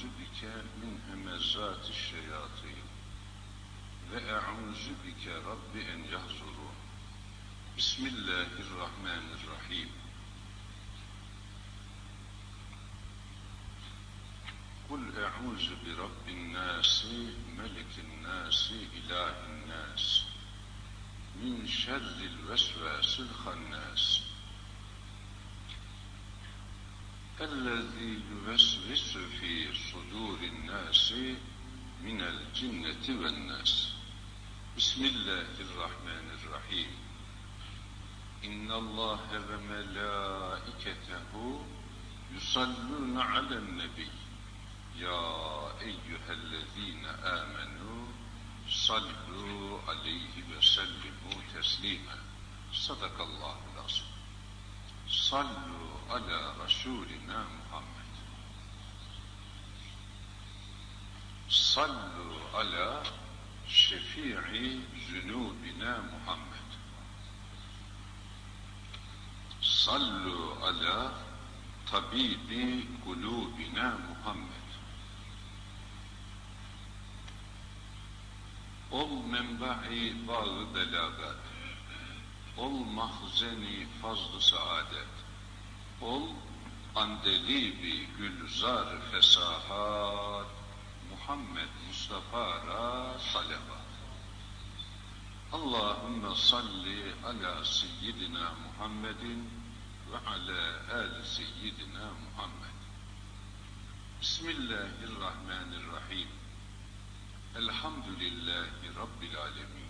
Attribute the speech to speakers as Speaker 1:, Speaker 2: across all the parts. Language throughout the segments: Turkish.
Speaker 1: أعوذ بك من همزات الشياطين. وأعوذ بك رب أن يحضرون. بسم الله الرحمن الرحيم. قل أعوذ برب الناس ملك الناس إله الناس. من شر الوسواس الخناس. الذي يوسوس في صدور الناس من الجنة والناس بسم الله الرحمن الرحيم إن الله وملائكته يصلون على النبي يا أيها الذين آمنوا صلوا عليه وسلموا تسليما صدق الله العظيم Sallu ala Resulina Muhammed. Sallu ala şefii zünubina Muhammed. Sallu ala tabibi kulubina Muhammed. Ol menba'i bağı belagat ol mahzeni fazlı saadet, ol andelibi gülzar fesahat, Muhammed Mustafa'ra salavat. Allahümme salli ala seyyidina Muhammedin ve ala ali seyyidina Muhammed. Bismillahirrahmanirrahim. Elhamdülillahi Rabbil alemin.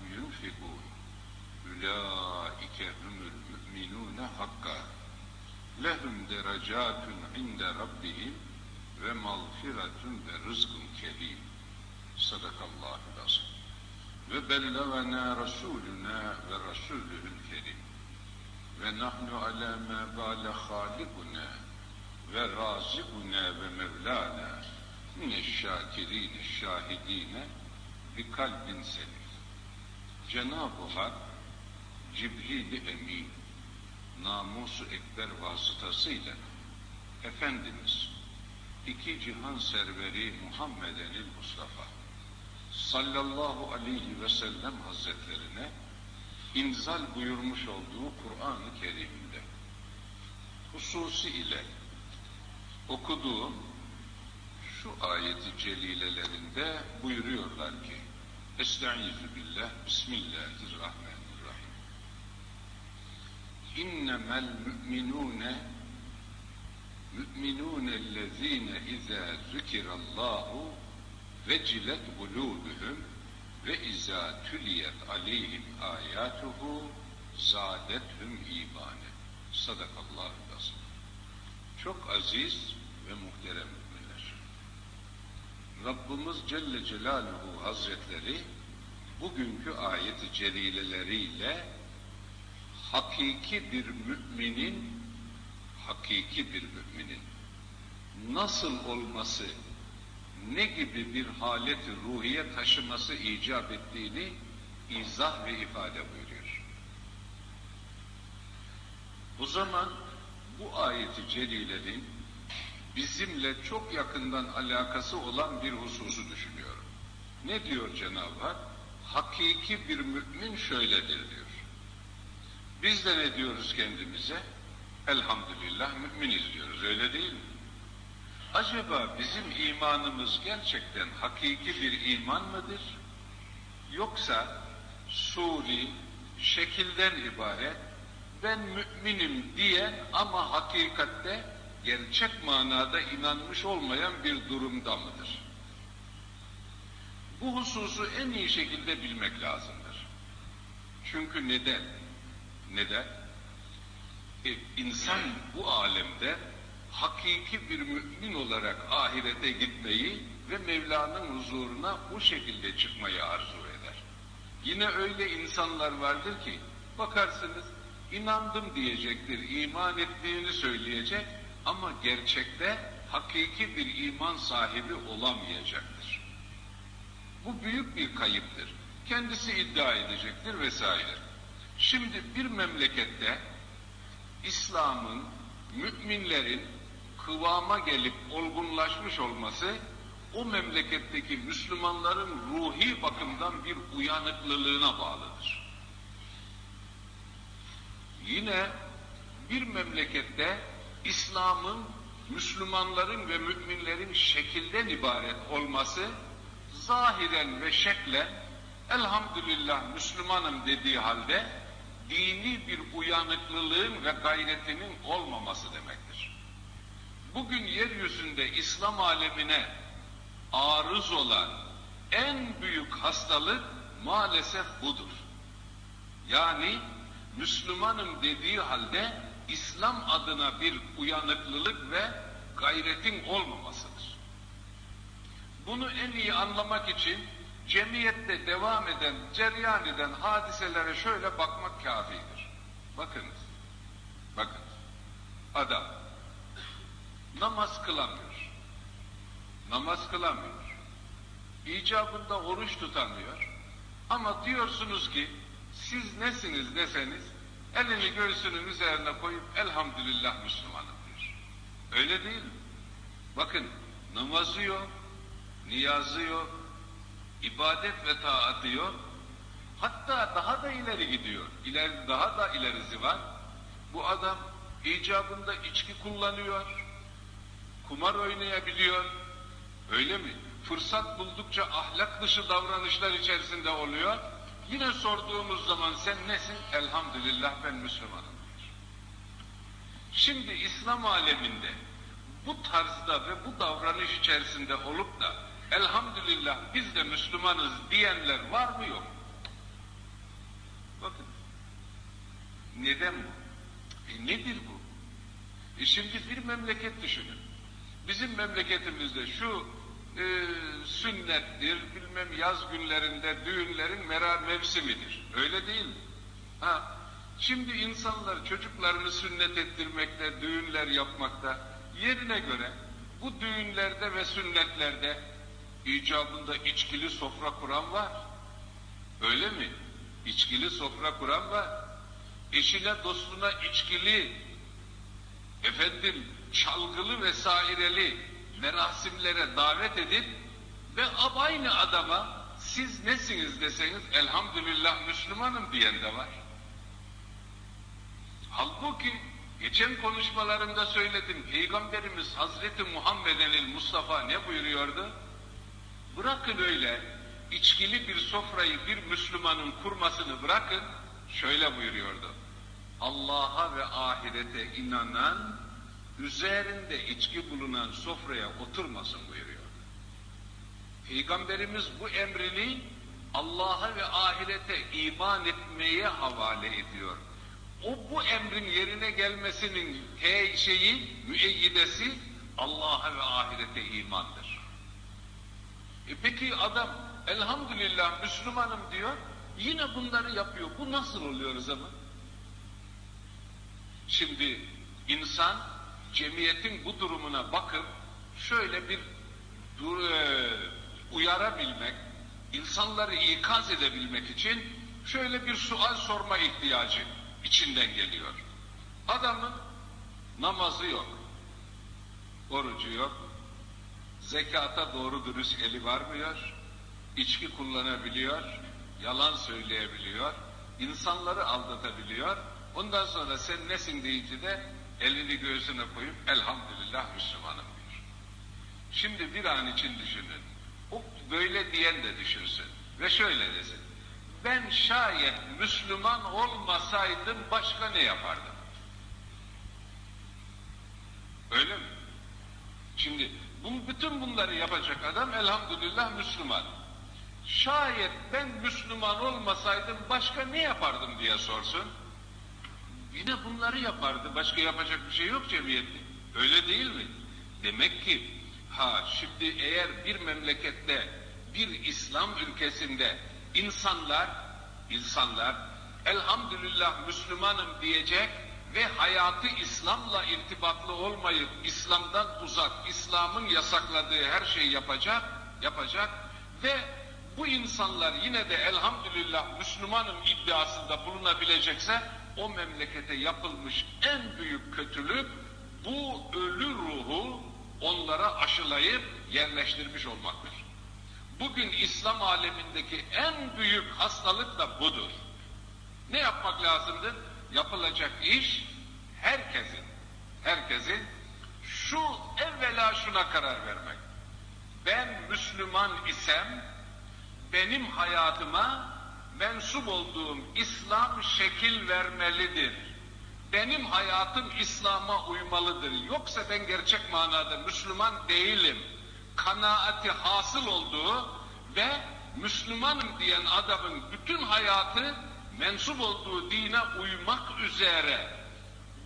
Speaker 1: yunfikûn. Ülâike humül mü'minûne hakka. Lehum derecatun inde rabbihim ve mağfiretun ve rızkun kerim. Sadakallahu lazım. Ve bellegana rasuluna ve rasulühül kerim. Ve nahnu ala ma bâle halikuna ve razikuna ve mevlana. Mineşşâkirîne şâhidîne bi kalbin selim. Cenab-ı Hak Cibril-i Emin namusu ekber vasıtasıyla Efendimiz iki cihan serveri Muhammedenil Mustafa sallallahu aleyhi ve sellem hazretlerine inzal buyurmuş olduğu Kur'an-ı Kerim'de hususi ile okuduğum şu ayeti celilelerinde buyuruyorlar ki Estaizu billah. Bismillahirrahmanirrahim. İnnemel mü'minûne mü'minûnellezîne izâ zükirallâhu vecilet kulûbühüm ve izâ tüliyet aleyhim âyâtuhu zâdethüm imâne. Sadakallahu azim çok aziz ve muhterem Rabbimiz Celle Celaluhu Hazretleri bugünkü ayet-i celileleriyle hakiki bir müminin hakiki bir müminin nasıl olması ne gibi bir haleti ruhiye taşıması icap ettiğini izah ve ifade buyuruyor. O zaman bu ayeti celilenin bizimle çok yakından alakası olan bir hususu düşünüyorum. Ne diyor Cenab-ı Hak? Hakiki bir mümin şöyledir diyor. Biz de ne diyoruz kendimize? Elhamdülillah müminiz diyoruz öyle değil mi? acaba bizim imanımız gerçekten hakiki bir iman mıdır? Yoksa suri, şekilden ibaret, ben müminim diyen ama hakikatte gerçek manada inanmış olmayan bir durumda mıdır? Bu hususu en iyi şekilde bilmek lazımdır. Çünkü neden? Neden? E, insan bu alemde hakiki bir mümin olarak ahirete gitmeyi ve Mevla'nın huzuruna bu şekilde çıkmayı arzu eder. Yine öyle insanlar vardır ki bakarsınız inandım diyecektir, iman ettiğini söyleyecek ama gerçekte hakiki bir iman sahibi olamayacaktır. Bu büyük bir kayıptır. Kendisi iddia edecektir vesaire. Şimdi bir memlekette İslam'ın, müminlerin kıvama gelip olgunlaşmış olması o memleketteki Müslümanların ruhi bakımdan bir uyanıklılığına bağlıdır. Yine bir memlekette İslam'ın, Müslümanların ve müminlerin şekilden ibaret olması zahiren ve şeklen elhamdülillah Müslümanım dediği halde dini bir uyanıklılığın ve gayretinin olmaması demektir. Bugün yeryüzünde İslam alemine arız olan en büyük hastalık maalesef budur. Yani Müslümanım dediği halde İslam adına bir uyanıklılık ve gayretin olmamasıdır. Bunu en iyi anlamak için cemiyette devam eden, ceryan eden hadiselere şöyle bakmak kafidir. Bakınız, bakın, adam namaz kılamıyor, namaz kılamıyor, icabında oruç tutamıyor ama diyorsunuz ki siz nesiniz deseniz elini göğsünün üzerine koyup elhamdülillah Müslümanım diyor. Öyle değil mi? Bakın namazı yok, niyazı yok, ibadet ve taatı yok. Hatta daha da ileri gidiyor. İleri, daha da ilerisi var. Bu adam icabında içki kullanıyor, kumar oynayabiliyor. Öyle mi? Fırsat buldukça ahlak dışı davranışlar içerisinde oluyor. Yine sorduğumuz zaman sen nesin? Elhamdülillah ben Müslümanım. Şimdi İslam aleminde bu tarzda ve bu davranış içerisinde olup da elhamdülillah biz de Müslümanız diyenler var mı yok Bakın. Neden bu? E nedir bu? E şimdi bir memleket düşünün. Bizim memleketimizde şu e, sünnettir, bilmem yaz günlerinde düğünlerin meral mevsimidir. Öyle değil mi? Ha, şimdi insanlar çocuklarını sünnet ettirmekte, düğünler yapmakta yerine göre bu düğünlerde ve sünnetlerde icabında içkili sofra kuran var. Öyle mi? İçkili sofra kuran var. Eşine dostuna içkili, efendim çalgılı vesaireli merasimlere davet edip ve aynı adama siz nesiniz deseniz elhamdülillah Müslümanım diyen de var. Halbuki geçen konuşmalarımda söyledim Peygamberimiz Hazreti Muhammed'in Mustafa ne buyuruyordu? Bırakın öyle içkili bir sofrayı bir Müslümanın kurmasını bırakın, şöyle buyuruyordu. Allah'a ve ahirete inanan, üzerinde içki bulunan sofraya oturmasın buyuruyor. Peygamberimiz bu emrini Allah'a ve ahirete iman etmeye havale ediyor. O bu emrin yerine gelmesinin he şeyi, müeyyidesi Allah'a ve ahirete imandır. E peki adam elhamdülillah Müslümanım diyor, yine bunları yapıyor. Bu nasıl oluyor o zaman? Şimdi insan cemiyetin bu durumuna bakıp şöyle bir dur, e, uyarabilmek, insanları ikaz edebilmek için şöyle bir sual sorma ihtiyacı içinden geliyor. Adamın namazı yok, orucu yok, zekata doğru dürüst eli varmıyor, içki kullanabiliyor, yalan söyleyebiliyor, insanları aldatabiliyor. Ondan sonra sen nesin deyince de elini göğsüne koyup elhamdülillah Müslümanım diyor. Şimdi bir an için düşünün. O böyle diyen de düşünsün. Ve şöyle desin. Ben şayet Müslüman olmasaydım başka ne yapardım? Öyle mi? Şimdi bu, bütün bunları yapacak adam elhamdülillah Müslüman. Şayet ben Müslüman olmasaydım başka ne yapardım diye sorsun. Yine bunları yapardı. Başka yapacak bir şey yok cemiyette. Öyle değil mi? Demek ki ha şimdi eğer bir memlekette bir İslam ülkesinde insanlar insanlar elhamdülillah Müslümanım diyecek ve hayatı İslam'la irtibatlı olmayıp İslam'dan uzak, İslam'ın yasakladığı her şeyi yapacak, yapacak ve bu insanlar yine de elhamdülillah Müslümanım iddiasında bulunabilecekse o memlekete yapılmış en büyük kötülük bu ölü ruhu onlara aşılayıp yerleştirmiş olmaktır. Bugün İslam alemindeki en büyük hastalık da budur. Ne yapmak lazımdır? Yapılacak iş herkesin, herkesin şu evvela şuna karar vermek. Ben Müslüman isem benim hayatıma mensup olduğum İslam şekil vermelidir. Benim hayatım İslam'a uymalıdır. Yoksa ben gerçek manada Müslüman değilim. Kanaati hasıl olduğu ve Müslümanım diyen adamın bütün hayatı mensup olduğu dine uymak üzere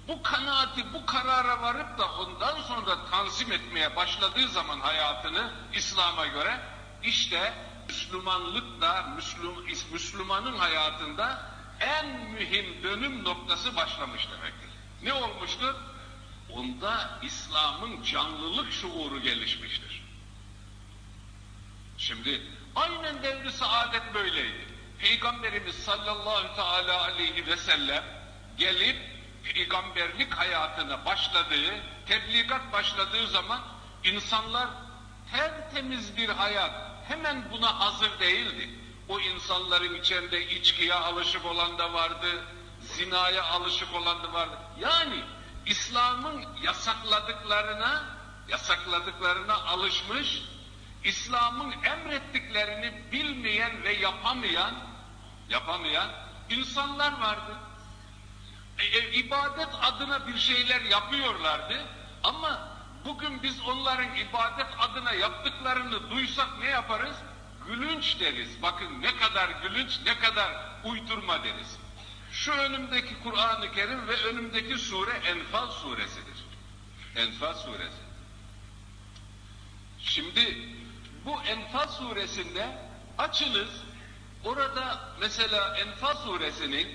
Speaker 1: bu kanaati, bu karara varıp da ondan sonra tanzim etmeye başladığı zaman hayatını İslam'a göre işte Müslümanlık da Müslüm, Müslümanın hayatında en mühim dönüm noktası başlamış demektir. Ne olmuştur? Onda İslam'ın canlılık şuuru gelişmiştir. Şimdi aynen devri saadet böyleydi. Peygamberimiz sallallahu teala aleyhi ve sellem gelip peygamberlik hayatına başladığı, tebligat başladığı zaman insanlar tertemiz bir hayat, hemen buna hazır değildi. O insanların içinde içkiye alışık olan da vardı, zinaya alışık olan da vardı. Yani İslam'ın yasakladıklarına, yasakladıklarına alışmış, İslam'ın emrettiklerini bilmeyen ve yapamayan, yapamayan insanlar vardı. E, e, ibadet adına bir şeyler yapıyorlardı ama bugün biz onların ibadet adına yaptıklarını duysak ne yaparız? Gülünç deriz. Bakın ne kadar gülünç, ne kadar uydurma deriz. Şu önümdeki Kur'an-ı Kerim ve önümdeki sure Enfal suresidir. Enfal suresi. Şimdi bu Enfal suresinde açınız orada mesela Enfal suresinin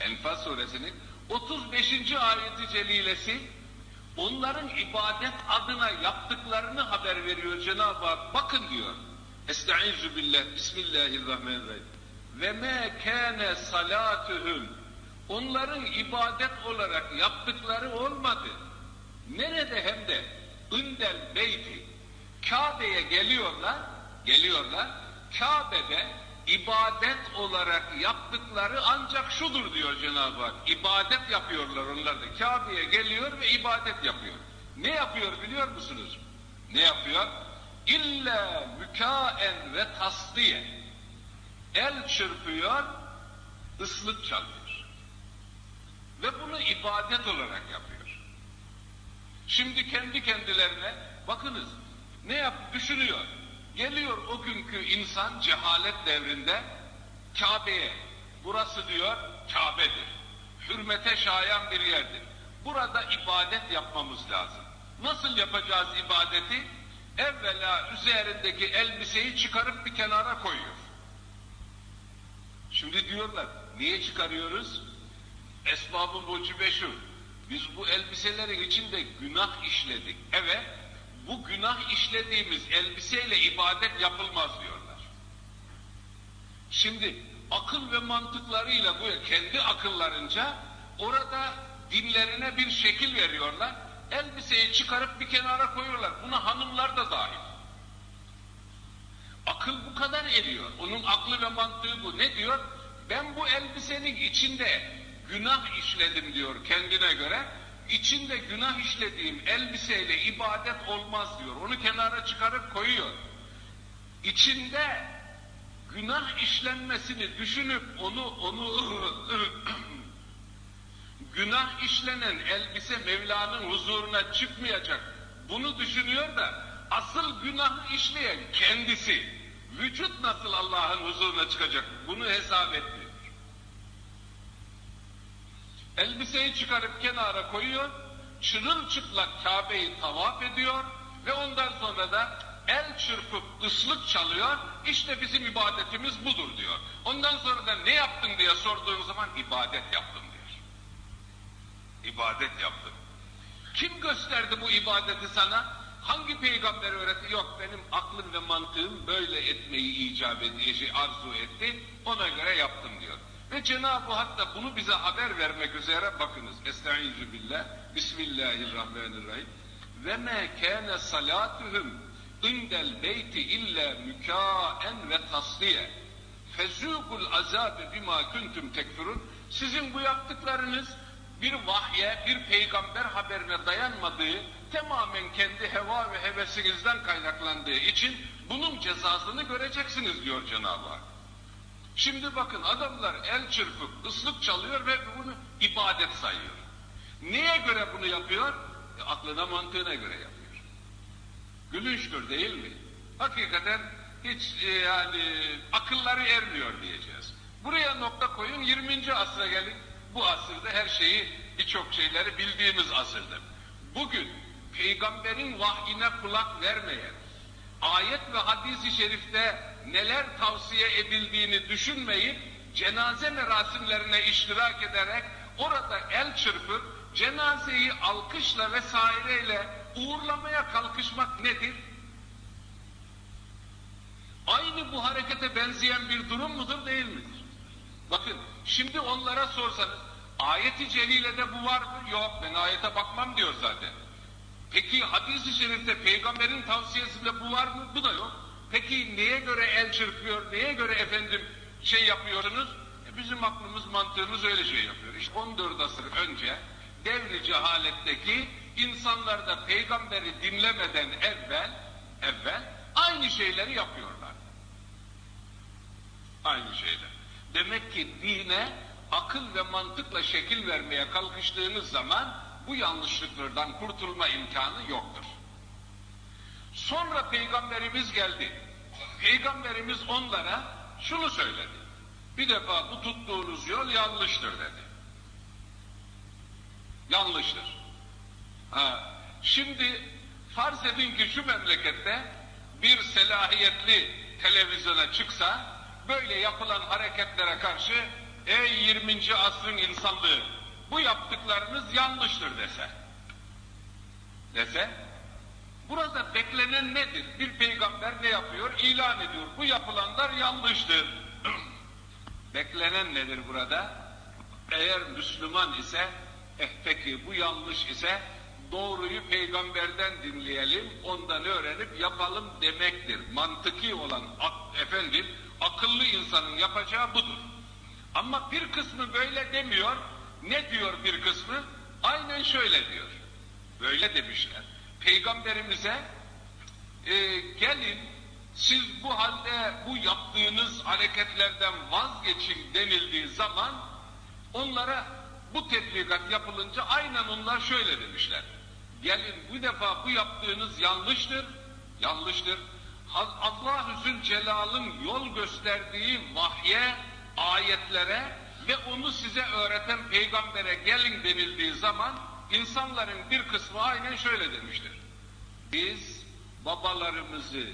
Speaker 1: Enfal suresinin 35. ayeti celilesi onların ibadet adına yaptıklarını haber veriyor Cenab-ı Hak. Bakın diyor. Estaizu billah. Bismillahirrahmanirrahim. Ve me kâne salatuhum. Onların ibadet olarak yaptıkları olmadı. Nerede hem de? Ündel beyti. Kabe'ye geliyorlar, geliyorlar. Kabe'de ibadet olarak yaptıkları ancak şudur diyor Cenab-ı Hak. İbadet yapıyorlar onlar da. Kabe'ye geliyor ve ibadet yapıyor. Ne yapıyor biliyor musunuz? Ne yapıyor? İlla mükaen ve tasdiye. El çırpıyor, ıslık çalıyor. Ve bunu ibadet olarak yapıyor. Şimdi kendi kendilerine bakınız ne yap düşünüyor. Geliyor o günkü insan cehalet devrinde Kabe'ye. Burası diyor Kabe'dir. Hürmete şayan bir yerdir. Burada ibadet yapmamız lazım. Nasıl yapacağız ibadeti? Evvela üzerindeki elbiseyi çıkarıp bir kenara koyuyor. Şimdi diyorlar, niye çıkarıyoruz? Esbabı mucibe şu, biz bu elbiselerin içinde günah işledik. Evet, bu günah işlediğimiz elbiseyle ibadet yapılmaz diyorlar. Şimdi akıl ve mantıklarıyla bu kendi akıllarınca orada dinlerine bir şekil veriyorlar. Elbiseyi çıkarıp bir kenara koyuyorlar. Buna hanımlar da dahil. Akıl bu kadar eriyor. Onun aklı ve mantığı bu. Ne diyor? Ben bu elbisenin içinde günah işledim diyor kendine göre. İçinde günah işlediğim elbiseyle ibadet olmaz diyor. Onu kenara çıkarıp koyuyor. İçinde günah işlenmesini düşünüp onu onu günah işlenen elbise Mevla'nın huzuruna çıkmayacak. Bunu düşünüyor da asıl günah işleyen kendisi. Vücut nasıl Allah'ın huzuruna çıkacak? Bunu hesap etmiyor. Elbiseyi çıkarıp kenara koyuyor, çırılçıplak Kabe'yi tavaf ediyor ve ondan sonra da el çırpıp ıslık çalıyor, işte bizim ibadetimiz budur diyor. Ondan sonra da ne yaptın diye sorduğun zaman ibadet yaptım diyor. İbadet yaptım. Kim gösterdi bu ibadeti sana? Hangi peygamber öğretti? Yok benim aklım ve mantığım böyle etmeyi icap şey, arzu etti, ona göre yaptım diyor. Ve Cenab-ı Hak da bunu bize haber vermek üzere bakınız. Estaizu billah, Bismillahirrahmanirrahim. Ve me kâne salâtuhum indel beyti illa mükâen ve tasliye. Fezûkul azâbe bimâ kuntum tekfurun. Sizin bu yaptıklarınız bir vahye, bir peygamber haberine dayanmadığı, tamamen kendi heva ve hevesinizden kaynaklandığı için bunun cezasını göreceksiniz diyor Cenab-ı Hak. Şimdi bakın adamlar el çırpıp ıslık çalıyor ve bunu ibadet sayıyor. Neye göre bunu yapıyor? E, aklına mantığına göre yapıyor. Gülünçtür değil mi? Hakikaten hiç e, yani akılları ermiyor diyeceğiz. Buraya nokta koyun 20. asra gelin. Bu asırda her şeyi birçok şeyleri bildiğimiz asırdır. Bugün peygamberin vahyine kulak vermeyen, ayet ve hadisi şerifte neler tavsiye edildiğini düşünmeyip cenaze merasimlerine iştirak ederek orada el çırpıp cenazeyi alkışla vesaireyle uğurlamaya kalkışmak nedir? Aynı bu harekete benzeyen bir durum mudur değil midir? Bakın şimdi onlara sorsanız ayeti celilede bu var mı? Yok ben ayete bakmam diyor zaten. Peki hadis-i şerifte peygamberin tavsiyesinde bu var mı? Bu da yok. Peki neye göre el çırpıyor, neye göre efendim şey yapıyorsunuz? E bizim aklımız, mantığımız öyle şey yapıyor. İşte 14 asır önce devri cehaletteki insanlar da peygamberi dinlemeden evvel, evvel aynı şeyleri yapıyorlar. Aynı şeyler. Demek ki dine akıl ve mantıkla şekil vermeye kalkıştığınız zaman bu yanlışlıklardan kurtulma imkanı yoktur. Sonra peygamberimiz geldi. Peygamberimiz onlara şunu söyledi. Bir defa bu tuttuğunuz yol yanlıştır dedi. Yanlıştır. Ha, şimdi farz edin ki şu memlekette bir selahiyetli televizyona çıksa böyle yapılan hareketlere karşı ey 20. asrın insanlığı bu yaptıklarınız yanlıştır dese. Dese Burada beklenen nedir? Bir peygamber ne yapıyor? İlan ediyor. Bu yapılanlar yanlıştır. beklenen nedir burada? Eğer Müslüman ise, eh peki bu yanlış ise doğruyu peygamberden dinleyelim, ondan öğrenip yapalım demektir. Mantıki olan efendim, akıllı insanın yapacağı budur. Ama bir kısmı böyle demiyor. Ne diyor bir kısmı? Aynen şöyle diyor. Böyle demişler peygamberimize e, gelin siz bu halde bu yaptığınız hareketlerden vazgeçin denildiği zaman onlara bu tebligat yapılınca aynen onlar şöyle demişler. Gelin bu defa bu yaptığınız yanlıştır, yanlıştır. Allah-u Zülcelal'ın yol gösterdiği vahye, ayetlere ve onu size öğreten peygambere gelin denildiği zaman İnsanların bir kısmı aynen şöyle demiştir. Biz babalarımızı,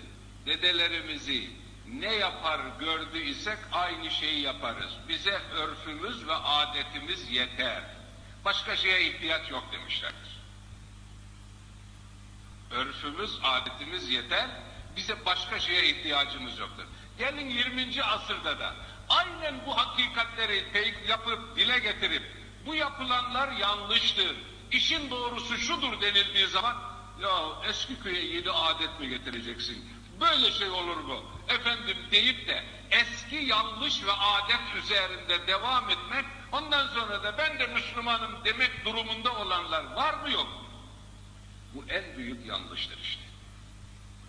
Speaker 1: dedelerimizi ne yapar gördü isek aynı şeyi yaparız. Bize örfümüz ve adetimiz yeter. Başka şeye ihtiyaç yok demişlerdir. Örfümüz, adetimiz yeter. Bize başka şeye ihtiyacımız yoktur. Gelin 20. asırda da aynen bu hakikatleri yapıp dile getirip bu yapılanlar yanlıştır, İşin doğrusu şudur denildiği zaman ya eski köye yeni adet mi getireceksin? Böyle şey olur mu? Efendim deyip de eski yanlış ve adet üzerinde devam etmek ondan sonra da ben de Müslümanım demek durumunda olanlar var mı yok mu? Bu en büyük yanlıştır işte.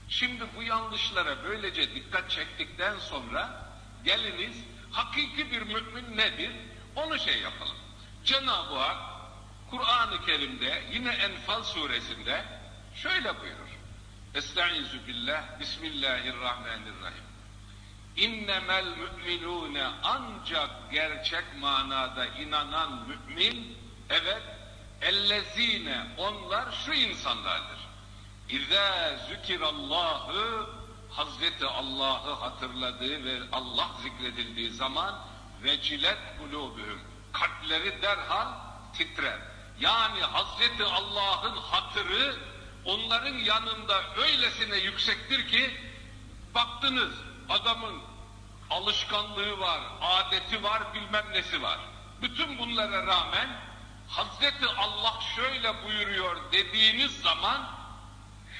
Speaker 1: Şimdi bu yanlışlara böylece dikkat çektikten sonra geliniz hakiki bir mümin nedir? Onu şey yapalım. Cenab-ı Hak Kur'an-ı Kerim'de yine Enfal suresinde şöyle buyurur. Estaizu billah, Bismillahirrahmanirrahim. İnnemel müminune ancak gerçek manada inanan mümin, evet, ellezine onlar şu insanlardır. İzâ zükirallahı Hazreti Allah'ı hatırladığı ve Allah zikredildiği zaman vecilet kulubühüm kalpleri derhal titrer. Yani Hazreti Allah'ın hatırı onların yanında öylesine yüksektir ki baktınız adamın alışkanlığı var, adeti var, bilmem nesi var. Bütün bunlara rağmen Hazreti Allah şöyle buyuruyor dediğiniz zaman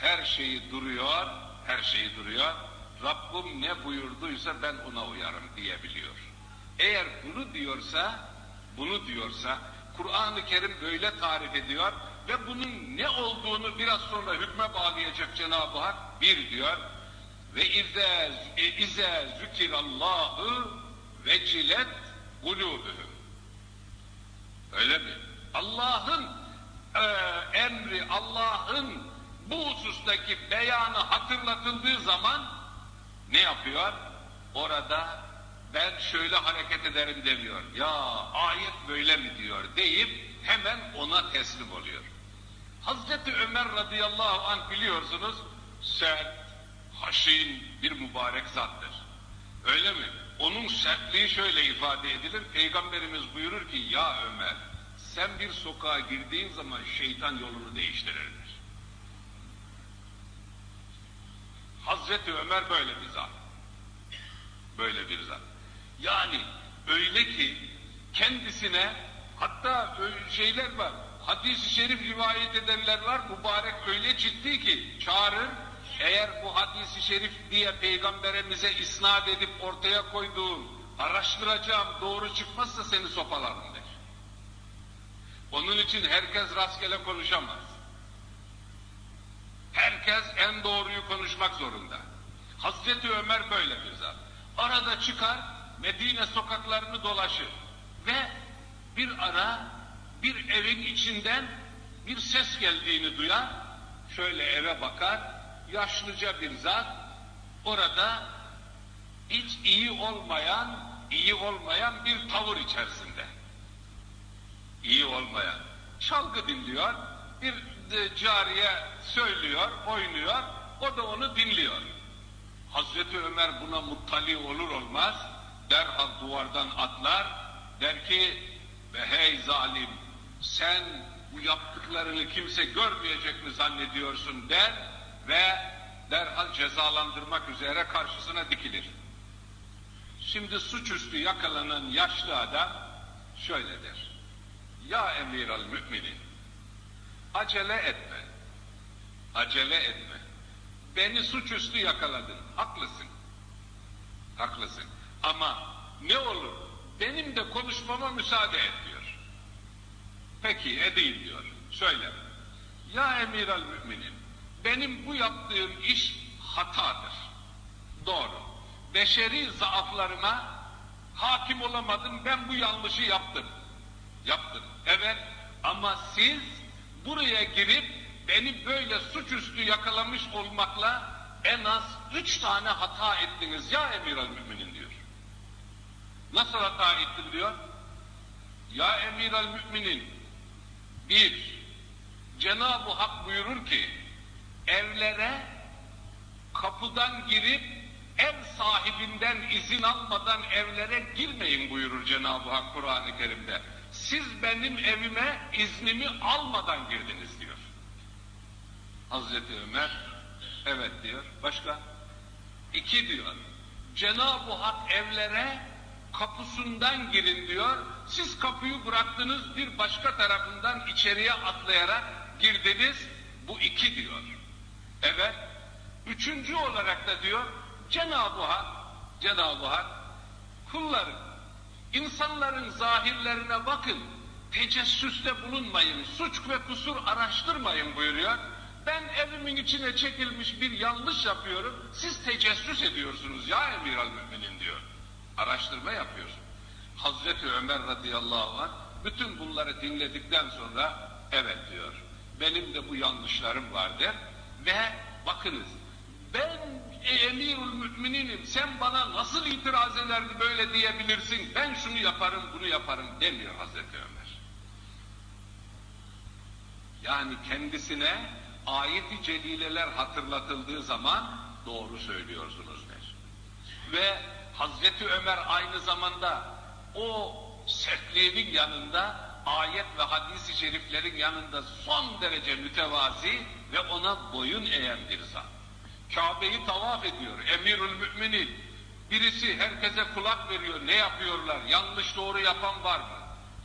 Speaker 1: her şeyi duruyor, her şeyi duruyor. Rabbim ne buyurduysa ben ona uyarım diyebiliyor. Eğer bunu diyorsa, bunu diyorsa, Kur'an-ı Kerim böyle tarif ediyor ve bunun ne olduğunu biraz sonra hükme bağlayacak Cenab-ı Hak bir diyor ve izâ izâ zükirallâhu vecilet kulûbühüm. Öyle mi? Allah'ın e, emri, Allah'ın bu husustaki beyanı hatırlatıldığı zaman ne yapıyor? Orada ben şöyle hareket ederim demiyor. Ya ayet böyle mi diyor deyip hemen ona teslim oluyor. Hazreti Ömer radıyallahu anh biliyorsunuz sert, haşin bir mübarek zattır. Öyle mi? Onun sertliği şöyle ifade edilir. Peygamberimiz buyurur ki ya Ömer sen bir sokağa girdiğin zaman şeytan yolunu değiştirirler. Hazreti Ömer böyle bir zat. Böyle bir zat. Yani öyle ki kendisine hatta şeyler var. Hadis-i şerif rivayet edenler var. Mübarek öyle ciddi ki çağırır. Eğer bu hadisi şerif diye peygamberimize isnat edip ortaya koyduğum araştıracağım doğru çıkmazsa seni sopalarım der. Onun için herkes rastgele konuşamaz. Herkes en doğruyu konuşmak zorunda. Hazreti Ömer böyle bir zat. Arada çıkar, Medine sokaklarını dolaşır ve bir ara bir evin içinden bir ses geldiğini duyar, şöyle eve bakar, yaşlıca bir zat orada hiç iyi olmayan, iyi olmayan bir tavır içerisinde. İyi olmayan. Çalgı dinliyor, bir cariye söylüyor, oynuyor, o da onu dinliyor. Hazreti Ömer buna muttali olur olmaz, derhal duvardan atlar, der ki, ve hey zalim, sen bu yaptıklarını kimse görmeyecek mi zannediyorsun der ve derhal cezalandırmak üzere karşısına dikilir. Şimdi suçüstü yakalanan yaşlı adam şöyle der. Ya emir al müminin, acele etme, acele etme. Beni suçüstü yakaladın, haklısın, haklısın. Ama ne olur benim de konuşmama müsaade et diyor. Peki edeyim diyor. Söyle. Ya emir al müminin, benim bu yaptığım iş hatadır. Doğru. Beşeri zaaflarıma hakim olamadım, ben bu yanlışı yaptım. Yaptım. Evet ama siz buraya girip beni böyle suçüstü yakalamış olmakla en az üç tane hata ettiniz ya emir al müminin. Nasıl hata ettim diyor? Ya emir al müminin bir, Cenab-ı Hak buyurur ki evlere kapıdan girip ev sahibinden izin almadan evlere girmeyin buyurur Cenab-ı Hak Kur'an-ı Kerim'de. Siz benim evime iznimi almadan girdiniz diyor. Hazreti Ömer evet diyor. Başka? İki diyor. Cenab-ı Hak evlere kapısından girin diyor. Siz kapıyı bıraktınız bir başka tarafından içeriye atlayarak girdiniz. Bu iki diyor. Evet. Üçüncü olarak da diyor Cenab-ı Hak Cenab-ı Hak kulları İnsanların zahirlerine bakın, tecessüste bulunmayın, suç ve kusur araştırmayın buyuruyor. Ben evimin içine çekilmiş bir yanlış yapıyorum, siz tecessüs ediyorsunuz ya emir al müminin diyor. Araştırma yapıyorsun. Hazreti Ömer radıyallahu anh bütün bunları dinledikten sonra evet diyor. Benim de bu yanlışlarım vardır ve bakınız ben emirül mümininim sen bana nasıl itiraz ederdi böyle diyebilirsin ben şunu yaparım bunu yaparım demiyor Hazreti Ömer. Yani kendisine ayet-i celileler hatırlatıldığı zaman doğru söylüyorsunuz der. Ve Hazreti Ömer aynı zamanda o sertliğinin yanında ayet ve hadis-i şeriflerin yanında son derece mütevazi ve ona boyun eğen bir zat. Kabe'yi tavaf ediyor, emirül müminin. Birisi herkese kulak veriyor, ne yapıyorlar, yanlış doğru yapan var mı?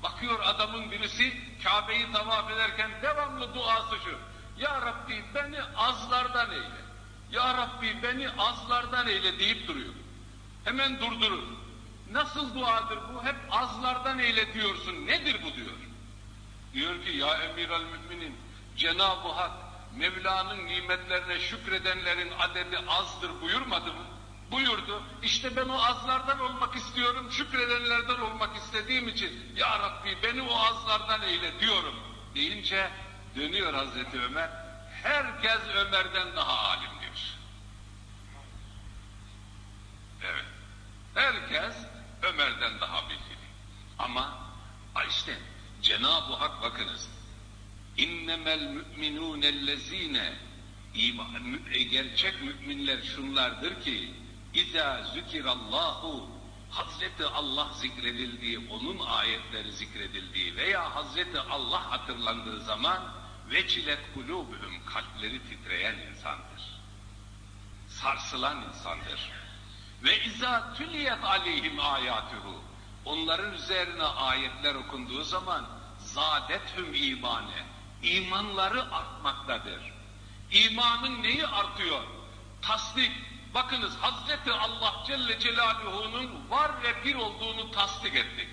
Speaker 1: Bakıyor adamın birisi Kabe'yi tavaf ederken devamlı duası şu. Ya Rabbi beni azlardan eyle. Ya Rabbi beni azlardan eyle deyip duruyor. Hemen durdurur. Nasıl duadır bu? Hep azlardan eyle diyorsun. Nedir bu diyor. Diyor ki ya emir al müminin Cenab-ı Hak Mevla'nın nimetlerine şükredenlerin adedi azdır buyurmadı mı? Buyurdu. İşte ben o azlardan olmak istiyorum, şükredenlerden olmak istediğim için Ya Rabbi beni o azlardan eyle diyorum. Deyince dönüyor Hazreti Ömer, herkes Ömer'den daha alim diyor. Evet, herkes Ömer'den daha bilgili. Ama işte Cenab-ı Hak bakınız, İnnemel müminûnellezîne gerçek müminler şunlardır ki İzâ zükirallahu Hazreti Allah zikredildiği, onun ayetleri zikredildiği veya Hazreti Allah hatırlandığı zaman vecilet kulûbühüm kalpleri titreyen insandır. Sarsılan insandır. Ve izâ tüliyet aleyhim âyâtuhu onların üzerine ayetler okunduğu zaman zâdethüm imane imanları artmaktadır. İmanın neyi artıyor? Tasdik. Bakınız Hazreti Allah Celle Celaluhu'nun var ve bir olduğunu tasdik ettik.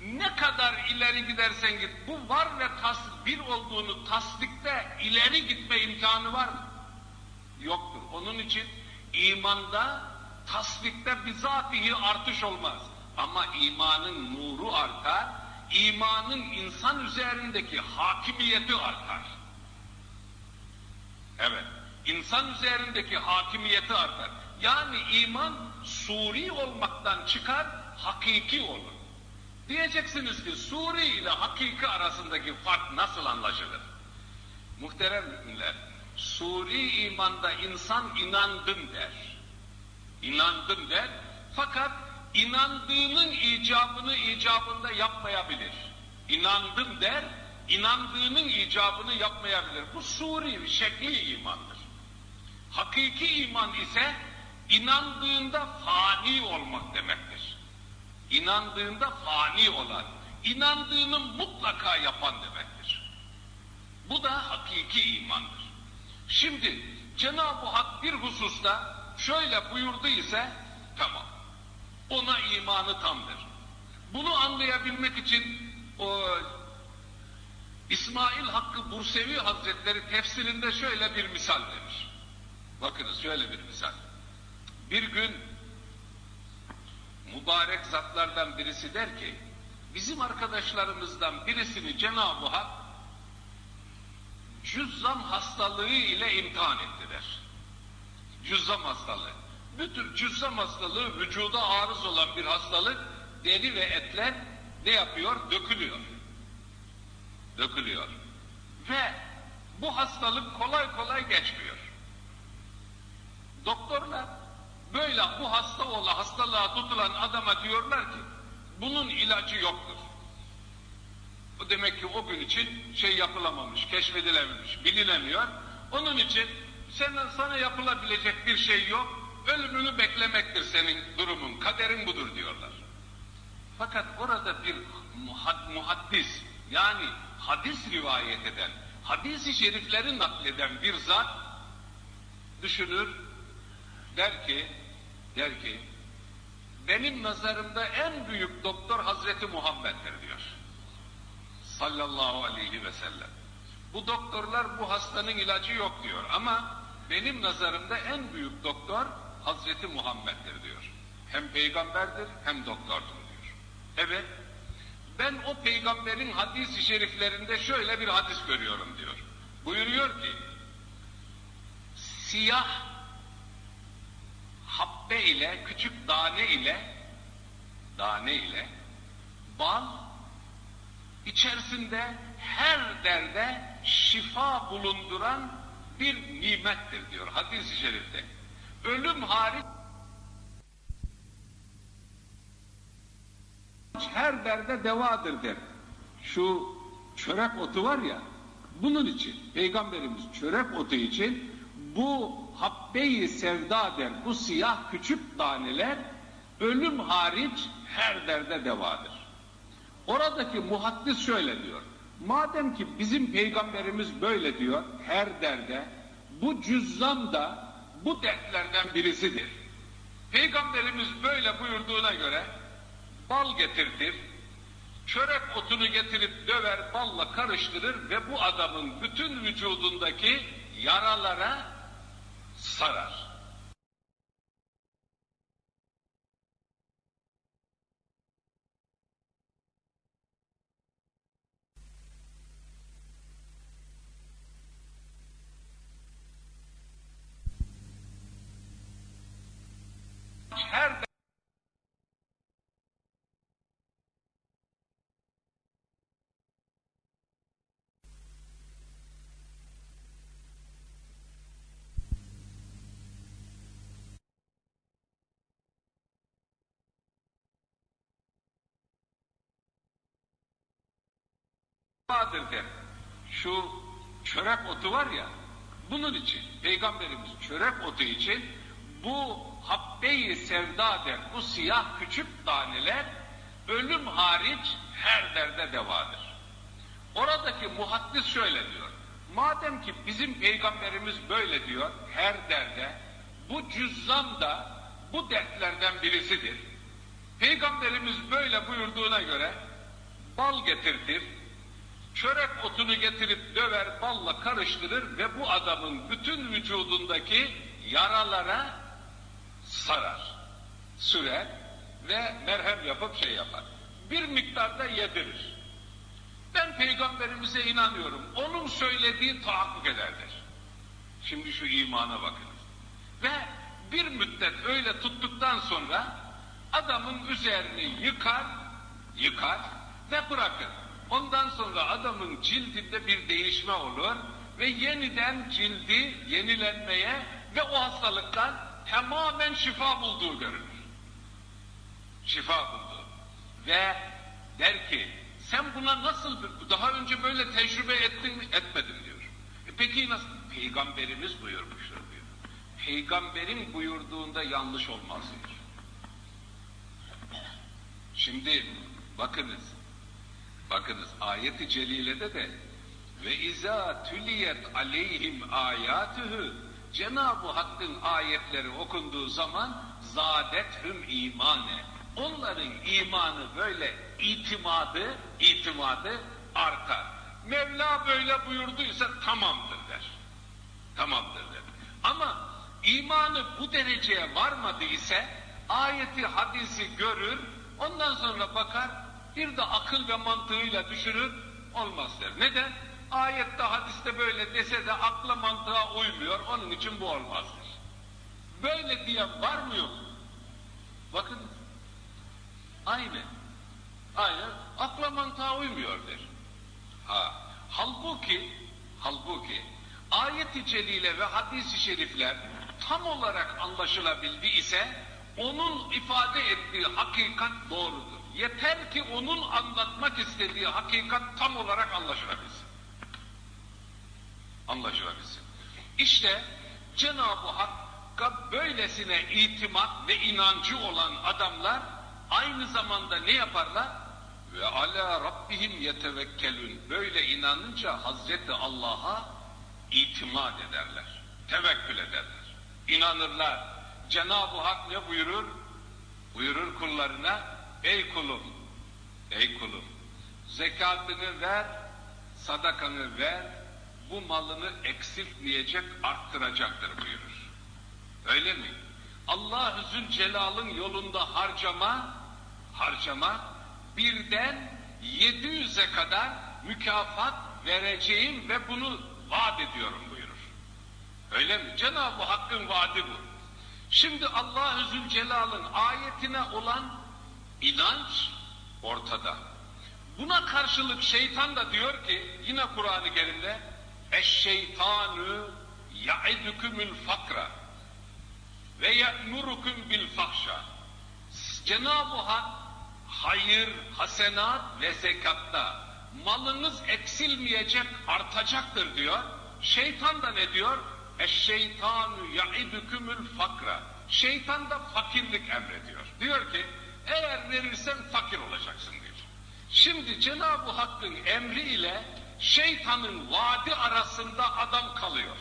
Speaker 1: Ne kadar ileri gidersen git, bu var ve tas bir olduğunu tasdikte ileri gitme imkanı var mı? Yoktur. Onun için imanda, tasdikte bizatihi artış olmaz. Ama imanın nuru artar, imanın insan üzerindeki hakimiyeti artar. Evet, insan üzerindeki hakimiyeti artar. Yani iman suri olmaktan çıkar, hakiki olur. Diyeceksiniz ki suri ile hakiki arasındaki fark nasıl anlaşılır? Muhterem müminler, suri imanda insan inandım der. İnandım der. Fakat inandığının icabını icabında yapmayabilir. İnandım der, inandığının icabını yapmayabilir. Bu suri, şekli imandır. Hakiki iman ise inandığında fani olmak demektir. İnandığında fani olan, inandığını mutlaka yapan demektir. Bu da hakiki imandır. Şimdi Cenab-ı Hak bir hususta şöyle buyurdu ise tamam. Ona imanı tamdır. Bunu anlayabilmek için o İsmail Hakkı Bursevi Hazretleri tefsirinde şöyle bir misal verir. Bakınız şöyle bir misal. Bir gün mübarek zatlardan birisi der ki, bizim arkadaşlarımızdan birisini Cenab-ı Hak cüzzam hastalığı ile imtihan ettiler. Cüzzam hastalığı. Bütün cüzzam hastalığı vücuda arız olan bir hastalık, deri ve etler ne yapıyor? Dökülüyor. Dökülüyor. Ve bu hastalık kolay kolay geçmiyor. Doktorlar böyle bu hasta olan, hastalığa tutulan adama diyorlar ki bunun ilacı yoktur. Bu demek ki o gün için şey yapılamamış, keşfedilememiş, bilinemiyor. Onun için senden sana yapılabilecek bir şey yok. Ölümünü beklemektir senin durumun, kaderin budur diyorlar. Fakat orada bir muhaddis, yani hadis rivayet eden, hadis-i şerifleri nakleden bir zat düşünür, der ki, der ki, benim nazarımda en büyük doktor Hazreti Muhammed'dir diyor. Sallallahu aleyhi ve sellem. Bu doktorlar bu hastanın ilacı yok diyor ama benim nazarımda en büyük doktor Hazreti Muhammed'dir diyor. Hem peygamberdir hem doktordur diyor. Evet, ben o peygamberin hadis-i şeriflerinde şöyle bir hadis görüyorum diyor. Buyuruyor ki, siyah habbe ile, küçük tane ile, tane ile, bal, içerisinde her derde şifa bulunduran bir nimettir diyor hadis-i şerifte. Ölüm hariç her derde devadır der. Şu çörek otu var ya, bunun için Peygamberimiz çörek otu için bu habbeyi sevda der, bu siyah küçük taneler ölüm hariç her derde devadır. Oradaki muhaddis şöyle diyor. Madem ki bizim peygamberimiz böyle diyor, her derde, bu cüzzam da bu dertlerden birisidir. Peygamberimiz böyle buyurduğuna göre bal getirtir, çörek otunu getirip döver, balla karıştırır ve bu adamın bütün vücudundaki yaralara sarar. Her vardır der. Şu çörek otu var ya, bunun için Peygamberimiz çörek otu için bu habbeyi sevda der, bu siyah küçük taneler ölüm hariç her derde devadır. Oradaki muhaddis şöyle diyor. Madem ki bizim peygamberimiz böyle diyor, her derde, bu cüzzam da bu dertlerden birisidir. Peygamberimiz böyle buyurduğuna göre bal getirtir, çörek otunu getirip döver, balla karıştırır ve bu adamın bütün vücudundaki yaralara sarar, sürer ve merhem yapıp şey yapar. Bir miktarda yedirir. Ben peygamberimize inanıyorum. Onun söylediği tahakkuk ederdir. Şimdi şu imana bakınız. Ve bir müddet öyle tuttuktan sonra adamın üzerini yıkar, yıkar ve bırakır. Ondan sonra adamın cildinde bir değişme olur ve yeniden cildi yenilenmeye ve o hastalıktan tamamen şifa bulduğu görülür. Şifa buldu. Ve der ki sen buna nasıl daha önce böyle tecrübe ettin? Etmedim diyor. E peki nasıl? Peygamberimiz buyurmuştur diyor. Peygamberin buyurduğunda yanlış olmaz diyor. Şimdi bakınız Bakınız ayeti celilede de ve izâ tüliyet aleyhim âyâtühü Cenab-ı Hakk'ın ayetleri okunduğu zaman zâdethüm imane onların imanı böyle itimadı itimadı artar. Mevla böyle buyurduysa tamamdır der. Tamamdır der. Ama imanı bu dereceye varmadı ise ayeti hadisi görür ondan sonra bakar bir de akıl ve mantığıyla düşünür, olmaz der. Neden? Ayette, hadiste böyle dese de akla mantığa uymuyor, onun için bu olmazdır. Böyle diyen var mı yok? Bakın, aynı. Aynı, akla mantığa uymuyordur. Ha, halbuki, halbuki, ayet-i celile ve hadis-i şerifler tam olarak anlaşılabildi ise, onun ifade ettiği hakikat doğrudur. Yeter ki onun anlatmak istediği hakikat tam olarak anlaşılabilsin. Anlaşılabilsin. İşte Cenab-ı Hakk'a böylesine itimat ve inancı olan adamlar aynı zamanda ne yaparlar? Ve ala rabbihim yetevekkelün. Böyle inanınca Hazreti Allah'a itimat ederler. Tevekkül ederler. İnanırlar. Cenab-ı Hak ne buyurur? Buyurur kullarına, ey kulum, ey kulum, zekatını ver, sadakanı ver, bu malını eksiltmeyecek, arttıracaktır buyurur. Öyle mi? Allah-u Zülcelal'ın yolunda harcama, harcama, birden 700'e kadar mükafat vereceğim ve bunu vaat ediyorum buyurur. Öyle mi? Cenab-ı Hakk'ın vaadi bu. Şimdi Allah-u Zülcelal'ın ayetine olan inanç ortada. Buna karşılık şeytan da diyor ki yine Kur'an-ı Kerim'de eşşeytanü ya'idukumul fakra ve ye'murukum bil fahşa. Cenab-ı Hak hayır, hasenat ve zekatta malınız eksilmeyecek, artacaktır diyor. Şeytan da ne diyor? Eşşeytanu ya'idukumul fakra. Şeytan da fakirlik emrediyor. Diyor ki eğer verirsen fakir olacaksın diyor. Şimdi Cenab-ı Hakk'ın emri ile şeytanın vaadi arasında adam kalıyor.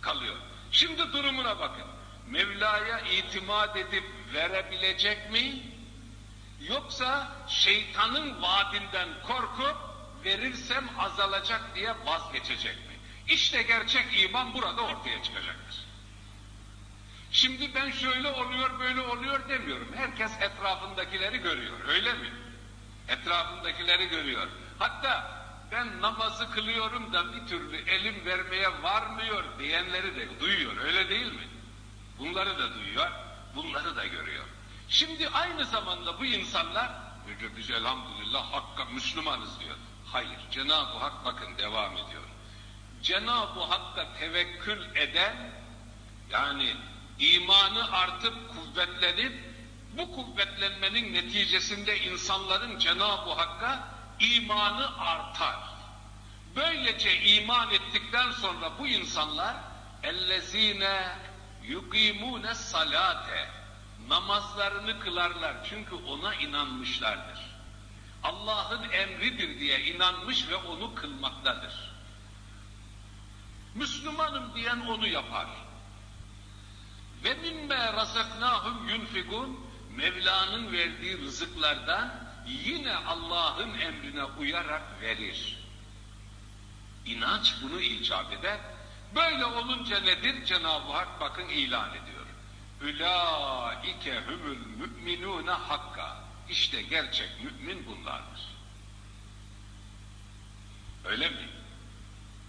Speaker 1: Kalıyor. Şimdi durumuna bakın. Mevla'ya itimat edip verebilecek mi? Yoksa şeytanın vaadinden korkup verirsem azalacak diye vazgeçecek mi? İşte gerçek iman burada ortaya çıkacaktır. Şimdi ben şöyle oluyor böyle oluyor demiyorum. Herkes etrafındakileri görüyor öyle mi? Etrafındakileri görüyor. Hatta ben namazı kılıyorum da bir türlü elim vermeye varmıyor diyenleri de duyuyor öyle değil mi? Bunları da duyuyor, bunları da görüyor. Şimdi aynı zamanda bu insanlar biz elhamdülillah Hakk'a Müslümanız diyor. Hayır, Cenab-ı Hak bakın devam ediyor. Cenab-ı Hakk'a tevekkül eden yani imanı artıp kuvvetlenip bu kuvvetlenmenin neticesinde insanların Cenab-ı Hakk'a imanı artar. Böylece iman ettikten sonra bu insanlar ellezine yukimune salate namazlarını kılarlar çünkü ona inanmışlardır. Allah'ın emridir diye inanmış ve onu kılmaktadır. Müslümanım diyen onu yapar. Ve mimme razaknahum yunfikun Mevla'nın verdiği rızıklardan yine Allah'ın emrine uyarak verir. İnanç bunu icap eder. Böyle olunca nedir? Cenab-ı Hak bakın ilan ediyor. Ülaike humul müminune hakka. İşte gerçek mümin bunlardır. Öyle mi?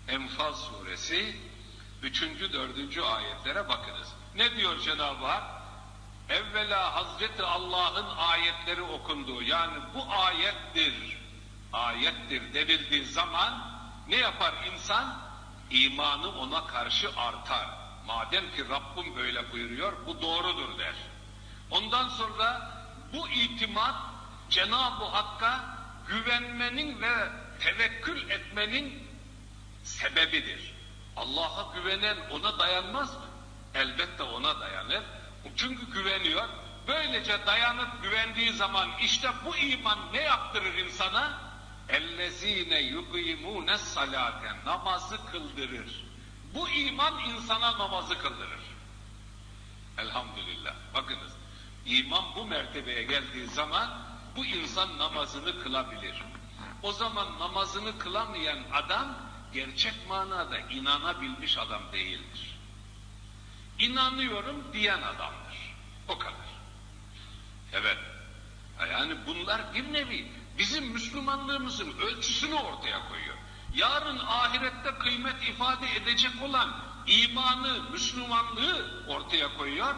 Speaker 1: Enfal suresi 3. 4. ayetlere bakınız. Ne diyor Cenab-ı Hak? Evvela Hazreti Allah'ın ayetleri okunduğu yani bu ayettir, ayettir denildiği zaman ne yapar insan? İmanı ona karşı artar. Madem ki Rabbim böyle buyuruyor, bu doğrudur der. Ondan sonra bu itimat Cenab-ı Hakk'a güvenmenin ve tevekkül etmenin sebebidir. Allah'a güvenen ona dayanmaz mı? Elbette ona dayanır. Çünkü güveniyor. Böylece dayanıp güvendiği zaman işte bu iman ne yaptırır insana? Ellezine yukimune salaten namazı kıldırır. Bu iman insana namazı kıldırır. Elhamdülillah. Bakınız. İman bu mertebeye geldiği zaman bu insan namazını kılabilir. O zaman namazını kılamayan adam gerçek manada inanabilmiş adam değildir. İnanıyorum diyen adamdır. O kadar. Evet. Yani bunlar bir nevi bizim Müslümanlığımızın ölçüsünü ortaya koyuyor. Yarın ahirette kıymet ifade edecek olan imanı, Müslümanlığı ortaya koyuyor.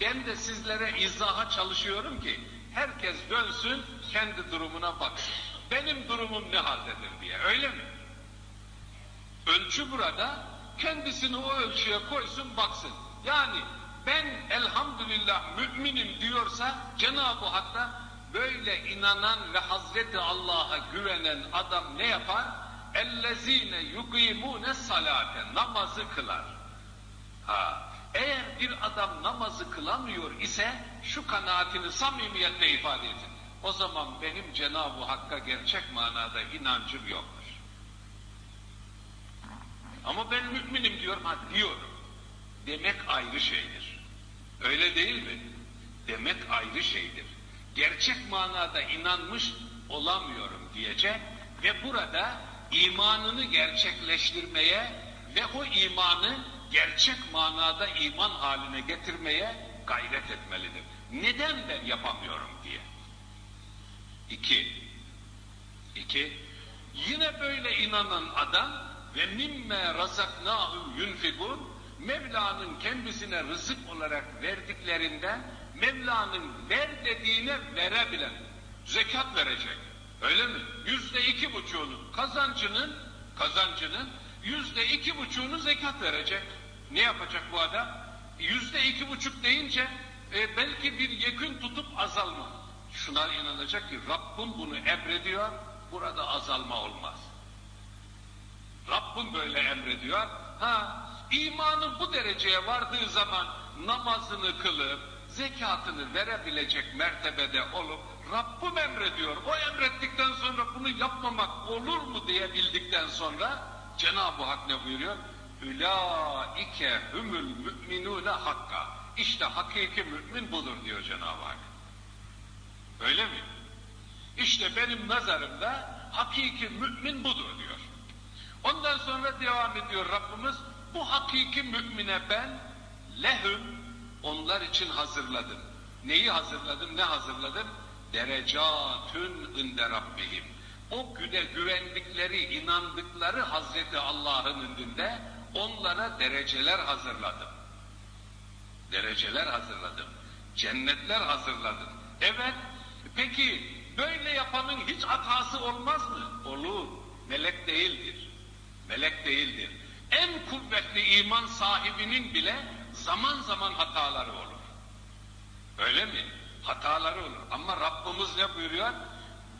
Speaker 1: Ben de sizlere izaha çalışıyorum ki herkes dönsün kendi durumuna baksın. Benim durumum ne haldedir diye öyle mi? Ölçü burada kendisini o ölçüye koysun baksın. Yani ben elhamdülillah müminim diyorsa Cenab-ı Hak da böyle inanan ve Hazreti Allah'a güvenen adam ne yapar? Ellezine yukimune salate namazı kılar. Ha, eğer bir adam namazı kılamıyor ise şu kanaatini samimiyetle ifade edin. O zaman benim Cenab-ı Hakk'a gerçek manada inancım yoktur. Ama ben müminim diyorum, ha diyorum. Demek ayrı şeydir. Öyle değil mi? demek ayrı şeydir. Gerçek manada inanmış olamıyorum diyecek ve burada imanını gerçekleştirmeye ve o imanı gerçek manada iman haline getirmeye gayret etmelidir. Neden ben yapamıyorum diye. İki, iki, yine böyle inanan adam ve mimme razaknahum yunfikun Mevla'nın kendisine rızık olarak verdiklerinden Mevla'nın ver dediğine verebilen zekat verecek. Öyle mi? Yüzde iki buçuğunu kazancının kazancının yüzde iki buçuğunu zekat verecek. Ne yapacak bu adam? Yüzde iki buçuk deyince e, belki bir yekün tutup azalma. Şuna inanacak ki Rabbim bunu emrediyor, burada azalma olmaz. Rabbim böyle emrediyor. Ha, imanı bu dereceye vardığı zaman namazını kılıp, zekatını verebilecek mertebede olup, Rabbim emrediyor. O emrettikten sonra bunu yapmamak olur mu diye bildikten sonra Cenab-ı Hak ne buyuruyor? Ülaike humul müminune hakka. İşte hakiki mümin budur diyor Cenab-ı Hak. Öyle mi? İşte benim nazarımda hakiki mümin budur diyor. Ondan sonra devam ediyor Rabbimiz. Bu hakiki mümine ben lehüm onlar için hazırladım. Neyi hazırladım, ne hazırladım? Derecatün inde Rabbihim. O güne güvendikleri, inandıkları Hazreti Allah'ın indinde onlara dereceler hazırladım. Dereceler hazırladım. Cennetler hazırladım. Evet, peki böyle yapanın hiç hatası olmaz mı? Olur. Melek değildir. Melek değildir. En kuvvetli iman sahibinin bile zaman zaman hataları olur. Öyle mi? Hataları olur. Ama Rabbimiz ne buyuruyor?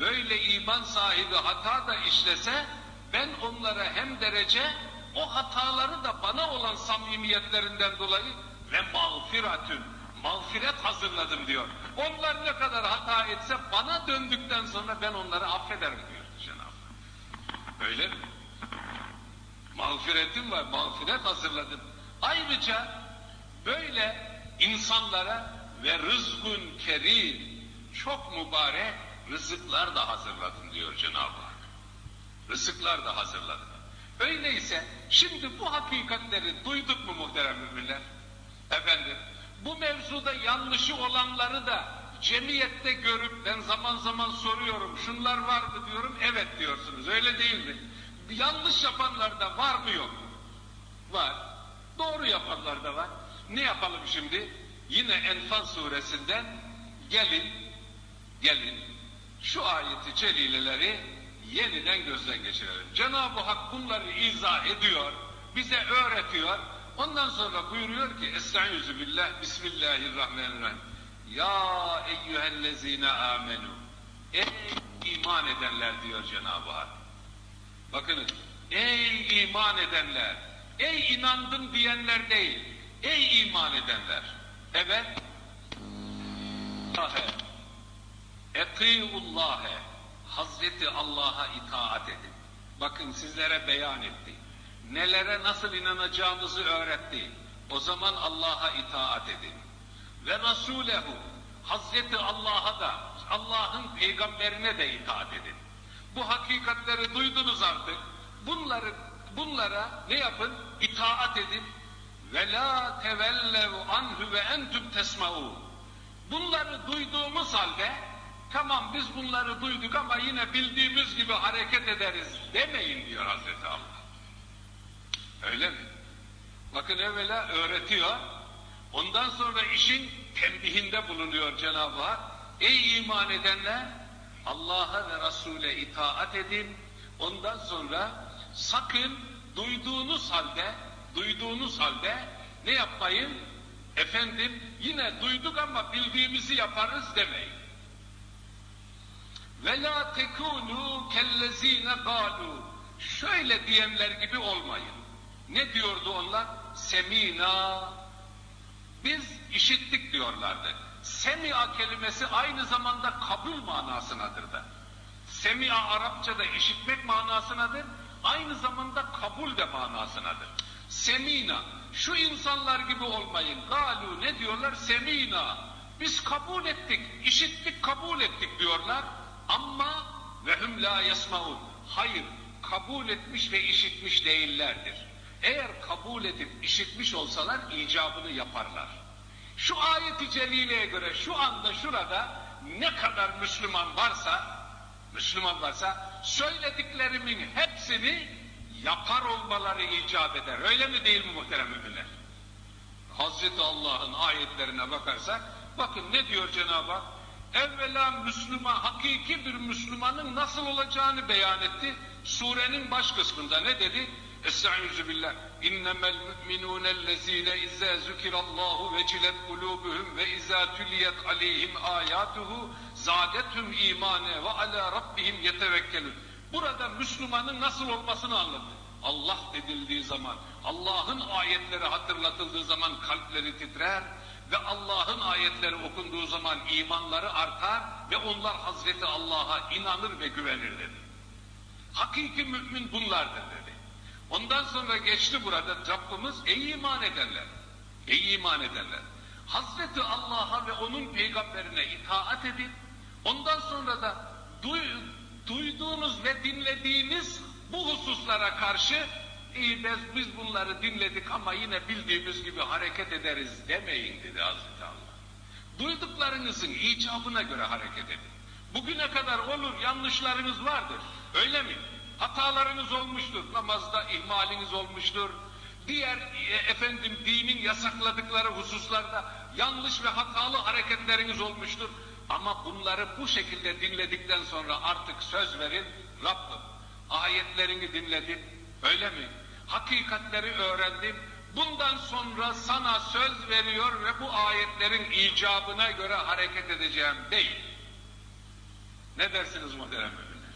Speaker 1: Böyle iman sahibi hata da işlese ben onlara hem derece o hataları da bana olan samimiyetlerinden dolayı ve mağfiratün mağfiret hazırladım diyor. Onlar ne kadar hata etse bana döndükten sonra ben onları affederim diyor Cenab-ı Hak. Öyle mi? Mağfiretim var, mağfiret hazırladım. Ayrıca böyle insanlara ve rızkun kerim çok mübarek rızıklar da hazırladım diyor Cenab-ı Hak. Rızıklar da hazırladım. Öyleyse şimdi bu hakikatleri duyduk mu muhterem müminler? Efendim bu mevzuda yanlışı olanları da cemiyette görüp ben zaman zaman soruyorum şunlar var mı diyorum evet diyorsunuz öyle değil mi? Yanlış yapanlar da var mı yok mu? Var. Doğru yapanlar da var. Ne yapalım şimdi? Yine Enfal suresinden gelin, gelin şu ayeti celileleri yeniden gözden geçirelim. Cenab-ı Hak bunları izah ediyor, bize öğretiyor. Ondan sonra buyuruyor ki Estaizu billah, Bismillahirrahmanirrahim. Ya eyyühellezine amenu. Ey iman edenler diyor Cenab-ı Hak. Bakınız, ey iman edenler, ey inandım diyenler değil, ey iman edenler. Evet, Etiullâhe, Hazreti Allah'a itaat edin. Bakın sizlere beyan etti. Nelere nasıl inanacağımızı öğretti. O zaman Allah'a itaat edin. Ve Resulehu, Hazreti Allah'a da, Allah'ın peygamberine de itaat edin. Bu hakikatleri duydunuz artık. Bunları bunlara ne yapın? İtaat edin. Ve la tevellev anhu ve entüm tesma'un. Bunları duyduğumuz halde tamam biz bunları duyduk ama yine bildiğimiz gibi hareket ederiz demeyin diyor Hazreti Allah. Öyle mi? Bakın evvela öğretiyor. Ondan sonra işin tembihinde bulunuyor Cenab-ı Hak. Ey iman edenler Allah'a ve Resul'e itaat edin. Ondan sonra sakın duyduğunuz halde duyduğunuz halde ne yapmayın? Efendim yine duyduk ama bildiğimizi yaparız demeyin. Ve la tekunu kellezine galu. Şöyle diyenler gibi olmayın. Ne diyordu onlar? Semina. Biz işittik diyorlardı. Semia kelimesi aynı zamanda kabul manasınadır da. Semia Arapçada işitmek manasınadır. Aynı zamanda kabul de manasınadır. Semina. Şu insanlar gibi olmayın. Galu ne diyorlar? Semina. Biz kabul ettik, işittik, kabul ettik diyorlar ama ve hum la yasmaun. Hayır, kabul etmiş ve işitmiş değillerdir. Eğer kabul edip işitmiş olsalar icabını yaparlar. Şu ayeti celileye göre şu anda şurada ne kadar Müslüman varsa Müslüman varsa söylediklerimin hepsini yapar olmaları icap eder. Öyle mi değil mi muhterem müminler? Hazreti Allah'ın ayetlerine bakarsak bakın ne diyor Cenab-ı Hak? Evvela Müslüman, hakiki bir Müslümanın nasıl olacağını beyan etti. Surenin baş kısmında ne dedi? Estaizu billah. İnnemel mu'minûnellezîne izâ zükirallâhu vecilet kulûbuhum ve izâ tüliyet aleyhim âyâtuhu zâdethum imâne ve alâ rabbihim yetevekkelûn. Burada Müslümanın nasıl olmasını anlattı. Allah dedildiği zaman, Allah'ın ayetleri hatırlatıldığı zaman kalpleri titrer ve Allah'ın ayetleri okunduğu zaman imanları artar ve onlar Hazreti Allah'a inanır ve güvenir. Hakiki mümin bunlardır dedi. Ondan sonra geçti burada Rabbimiz ey iman edenler, ey iman edenler. Hazreti Allah'a ve onun peygamberine itaat edin. Ondan sonra da duy, duyduğunuz ve dinlediğiniz bu hususlara karşı iyi biz, biz bunları dinledik ama yine bildiğimiz gibi hareket ederiz demeyin dedi Hazreti Allah. Duyduklarınızın icabına göre hareket edin. Bugüne kadar olur yanlışlarınız vardır. Öyle mi? Hatalarınız olmuştur. Namazda ihmaliniz olmuştur. Diğer e, efendim dinin yasakladıkları hususlarda yanlış ve hatalı hareketleriniz olmuştur. Ama bunları bu şekilde dinledikten sonra artık söz verin. Rabbim ayetlerini dinledim. Öyle mi? Hakikatleri öğrendim. Bundan sonra sana söz veriyor ve bu ayetlerin icabına göre hareket edeceğim değil. Ne dersiniz muhterem müminler?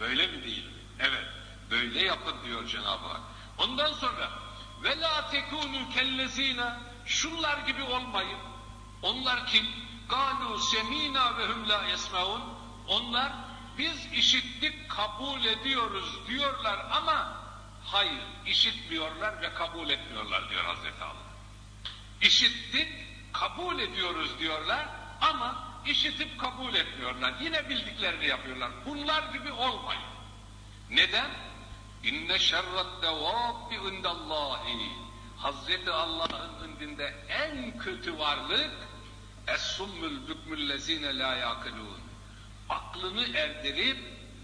Speaker 1: Böyle mi değil mi? Evet, böyle yapın diyor Cenab-ı Hak. Ondan sonra ve la tekunu kellezine şunlar gibi olmayın. Onlar kim? Galu semina ve hum la yesmaun. Onlar biz işittik kabul ediyoruz diyorlar ama hayır işitmiyorlar ve kabul etmiyorlar diyor Hazreti Allah. İşittik kabul ediyoruz diyorlar ama işitip kabul etmiyorlar. Yine bildiklerini yapıyorlar. Bunlar gibi olmayın. Neden? İnne şerrat devabbi indallahi. Hazreti Allah'ın indinde en kötü varlık es-summul bükmüllezine la yakılun. Aklını erdirip,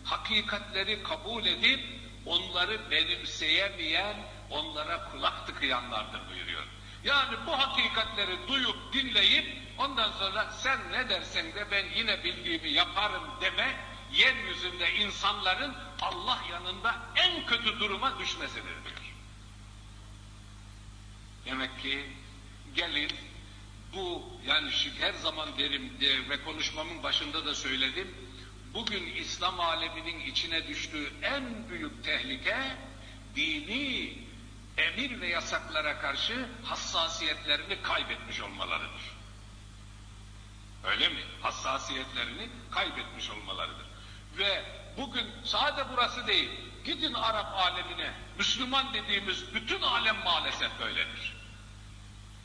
Speaker 1: hakikatleri kabul edip, onları benimseyemeyen, onlara kulak tıkayanlardır buyuruyor. Yani bu hakikatleri duyup, dinleyip, ondan sonra sen ne dersen de ben yine bildiğimi yaparım deme, yeryüzünde insanların Allah yanında en kötü duruma düşmesidir diyor. Demek ki gelin bu yani her zaman derim de, ve konuşmamın başında da söyledim. Bugün İslam aleminin içine düştüğü en büyük tehlike dini emir ve yasaklara karşı hassasiyetlerini kaybetmiş olmalarıdır. Öyle mi? Hassasiyetlerini kaybetmiş olmalarıdır. Ve bugün sadece burası değil, gidin Arap alemine, Müslüman dediğimiz bütün alem maalesef böyledir.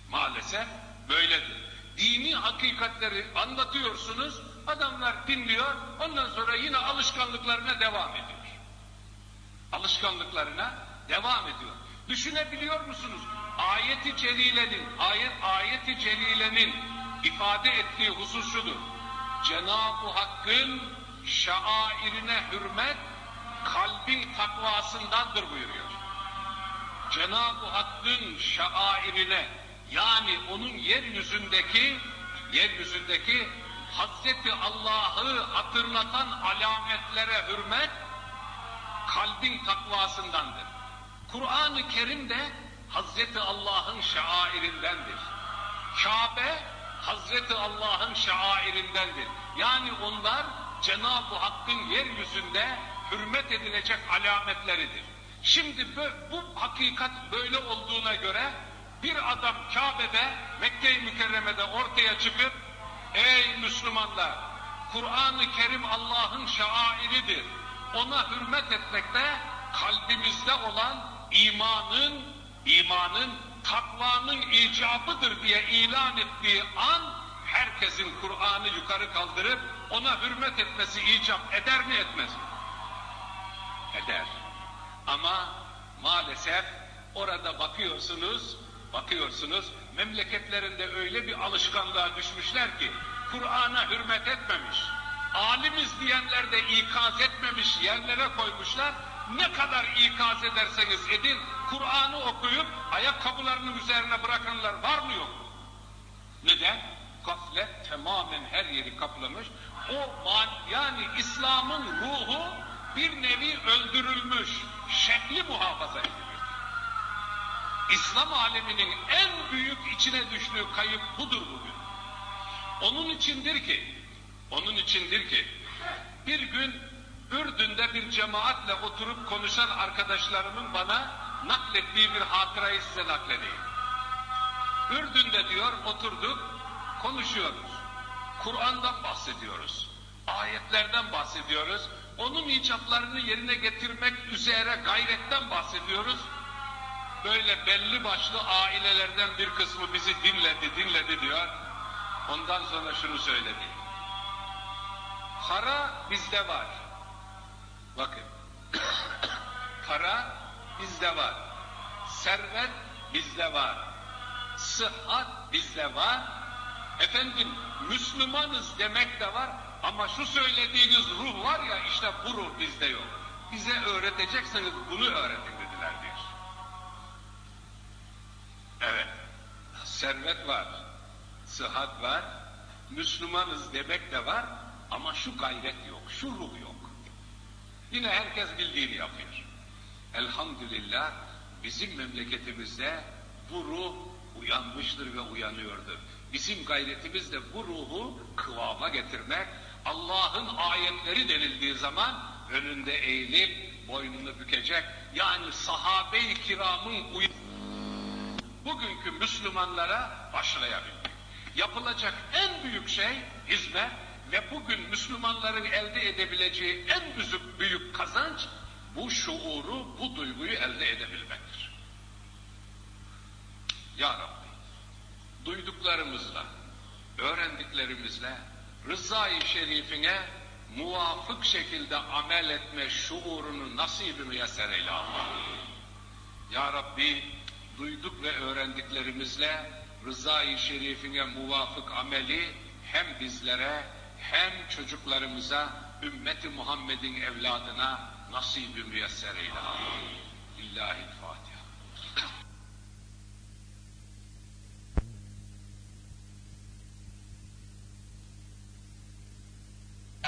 Speaker 1: Maalesef böyledir. Dini hakikatleri anlatıyorsunuz, adamlar dinliyor, ondan sonra yine alışkanlıklarına devam ediyor. Alışkanlıklarına devam ediyor. Düşünebiliyor musunuz? Ayeti celilenin, ayet ayeti celilenin ifade ettiği husus şudur. Cenab-ı Hakk'ın şairine hürmet kalbin takvasındandır buyuruyor. Cenab-ı Hakk'ın şairine yani onun yeryüzündeki yeryüzündeki Hazreti Allah'ı hatırlatan alametlere hürmet kalbin takvasındandır. Kur'an-ı Kerim de Hazreti Allah'ın şairindendir. Kabe Hazreti Allah'ın şairindendir. Yani onlar Cenab-ı Hakk'ın yeryüzünde hürmet edilecek alametleridir. Şimdi bu, hakikat böyle olduğuna göre bir adam Kabe'de, Mekke-i Mükerreme'de ortaya çıkıp ey Müslümanlar Kur'an-ı Kerim Allah'ın şairidir. Ona hürmet etmekte kalbimizde olan imanın, imanın takvanın icabıdır diye ilan ettiği an herkesin Kur'an'ı yukarı kaldırıp ona hürmet etmesi icap eder mi etmez mi? Eder. Ama maalesef orada bakıyorsunuz, bakıyorsunuz memleketlerinde öyle bir alışkanlığa düşmüşler ki Kur'an'a hürmet etmemiş, alimiz diyenler de ikaz etmemiş yerlere koymuşlar. Ne kadar ikaz ederseniz edin, Kur'an'ı okuyup ayakkabılarının üzerine bırakanlar var mı yok mu? Neden? Gaflet tamamen her yeri kaplamış. O yani İslam'ın ruhu bir nevi öldürülmüş, şekli muhafaza edilmiş. İslam aleminin en büyük içine düştüğü kayıp budur bugün. Onun içindir ki, onun içindir ki, bir gün Ürdün'de bir cemaatle oturup konuşan arkadaşlarımın bana naklettiği bir hatırayı size nakledeyim. Ürdün'de diyor oturduk, konuşuyoruz. Kur'an'dan bahsediyoruz. Ayetlerden bahsediyoruz. Onun icaplarını yerine getirmek üzere gayretten bahsediyoruz. Böyle belli başlı ailelerden bir kısmı bizi dinledi, dinledi diyor. Ondan sonra şunu söyledi. Para bizde var. Bakın. Para bizde var. Servet bizde var. Sıhhat bizde var. Efendim Müslümanız demek de var ama şu söylediğiniz ruh var ya işte bu ruh bizde yok. Bize öğretecekseniz bunu öğretin dediler diyor. Evet. Servet var. Sıhhat var. Müslümanız demek de var ama şu gayret yok, şu ruh yok. Yine herkes bildiğini yapıyor. Elhamdülillah bizim memleketimizde bu ruh uyanmıştır ve uyanıyordur. Bizim gayretimiz de bu ruhu kıvama getirmek, Allah'ın ayetleri denildiği zaman önünde eğilip boynunu bükecek. Yani sahabe-i kiramın bugünkü Müslümanlara başlayabilmek. Yapılacak en büyük şey hizmet ve bugün Müslümanların elde edebileceği en büyük, büyük kazanç bu şuuru, bu duyguyu elde edebilmektir. Ya Rabbi, duyduklarımızla, öğrendiklerimizle rızayı şerifine muvafık şekilde amel etme şuurunu nasip-i müyesser eyle Allah. Ya Rabbi, duyduk ve öğrendiklerimizle rızayı şerifine muvafık ameli hem bizlere hem çocuklarımıza, ümmeti Muhammed'in evladına nasip-i müyesser eyle. İllahi Fatiha.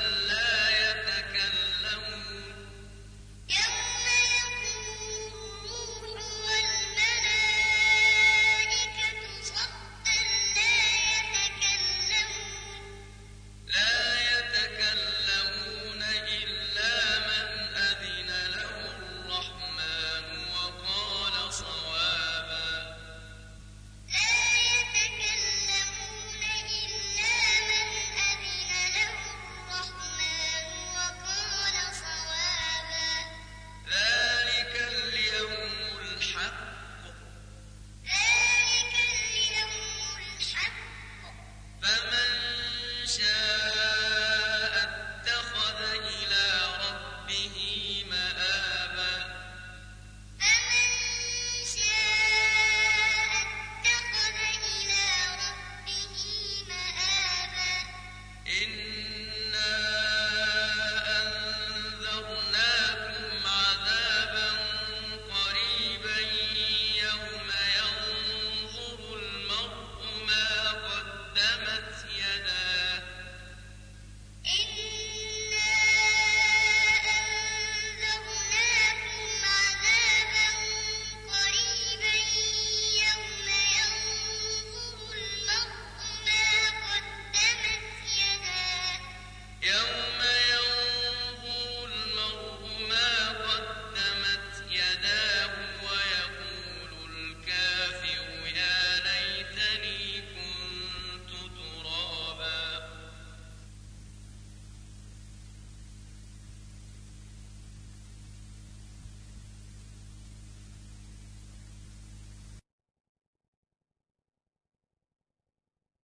Speaker 2: من لا